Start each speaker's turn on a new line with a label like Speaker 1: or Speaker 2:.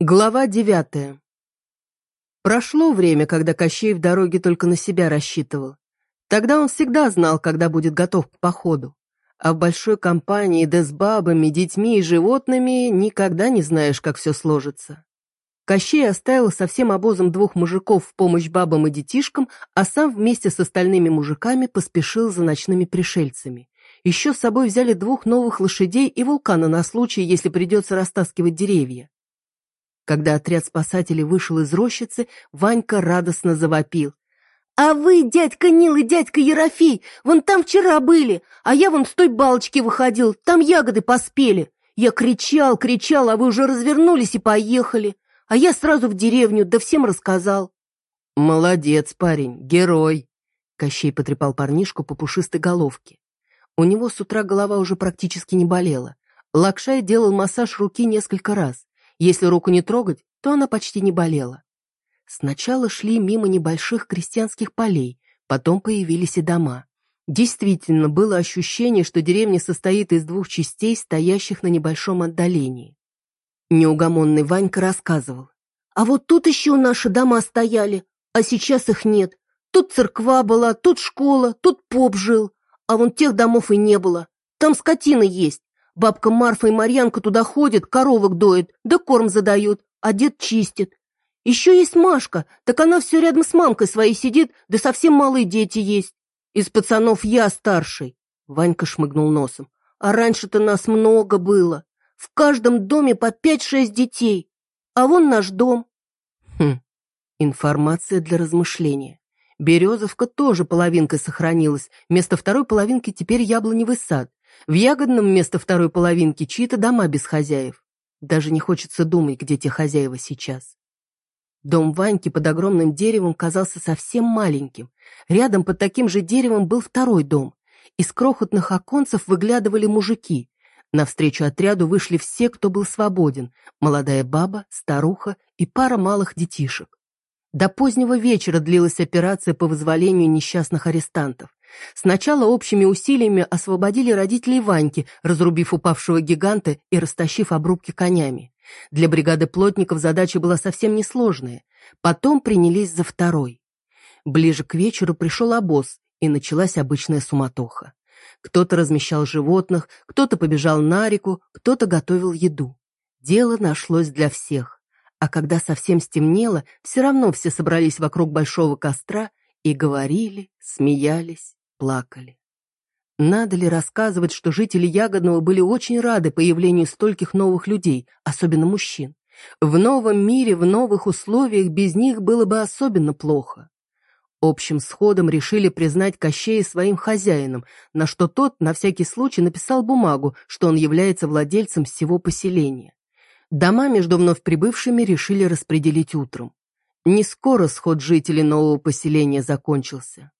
Speaker 1: Глава девятая. Прошло время, когда Кощей в дороге только на себя рассчитывал. Тогда он всегда знал, когда будет готов к походу. А в большой компании, да с бабами, детьми и животными, никогда не знаешь, как все сложится. Кощей оставил со всем обозом двух мужиков в помощь бабам и детишкам, а сам вместе с остальными мужиками поспешил за ночными пришельцами. Еще с собой взяли двух новых лошадей и вулкана на случай, если придется растаскивать деревья. Когда отряд спасателей вышел из рощицы, Ванька радостно завопил. «А вы, дядька Нил и дядька Ерофей, вон там вчера были, а я вон с той балочки выходил, там ягоды поспели. Я кричал, кричал, а вы уже развернулись и поехали. А я сразу в деревню, да всем рассказал». «Молодец, парень, герой!» Кощей потрепал парнишку по пушистой головке. У него с утра голова уже практически не болела. Лакшай делал массаж руки несколько раз. Если руку не трогать, то она почти не болела. Сначала шли мимо небольших крестьянских полей, потом появились и дома. Действительно, было ощущение, что деревня состоит из двух частей, стоящих на небольшом отдалении. Неугомонный Ванька рассказывал. «А вот тут еще наши дома стояли, а сейчас их нет. Тут церква была, тут школа, тут поп жил, а вон тех домов и не было. Там скотина есть. Бабка Марфа и Марьянка туда ходят, коровок доят, да корм задают, а дед чистит. Еще есть Машка, так она все рядом с мамкой своей сидит, да совсем малые дети есть. Из пацанов я старший. Ванька шмыгнул носом. А раньше-то нас много было. В каждом доме по пять-шесть детей. А вон наш дом. Хм, информация для размышления. Березовка тоже половинкой сохранилась. Вместо второй половинки теперь яблоневый сад. В Ягодном вместо второй половинки чьи-то дома без хозяев. Даже не хочется думать, где те хозяева сейчас. Дом Ваньки под огромным деревом казался совсем маленьким. Рядом под таким же деревом был второй дом. Из крохотных оконцев выглядывали мужики. Навстречу отряду вышли все, кто был свободен. Молодая баба, старуха и пара малых детишек. До позднего вечера длилась операция по вызволению несчастных арестантов. Сначала общими усилиями освободили родителей Ваньки, разрубив упавшего гиганта и растащив обрубки конями. Для бригады плотников задача была совсем несложная. Потом принялись за второй. Ближе к вечеру пришел обоз, и началась обычная суматоха. Кто-то размещал животных, кто-то побежал на реку, кто-то готовил еду. Дело нашлось для всех. А когда совсем стемнело, все равно все собрались вокруг большого костра и говорили, смеялись, плакали. Надо ли рассказывать, что жители Ягодного были очень рады появлению стольких новых людей, особенно мужчин? В новом мире, в новых условиях без них было бы особенно плохо. Общим сходом решили признать Кощея своим хозяином, на что тот на всякий случай написал бумагу, что он является владельцем всего поселения. Дома между вновь прибывшими решили распределить утром. Не скоро сход жителей нового поселения закончился.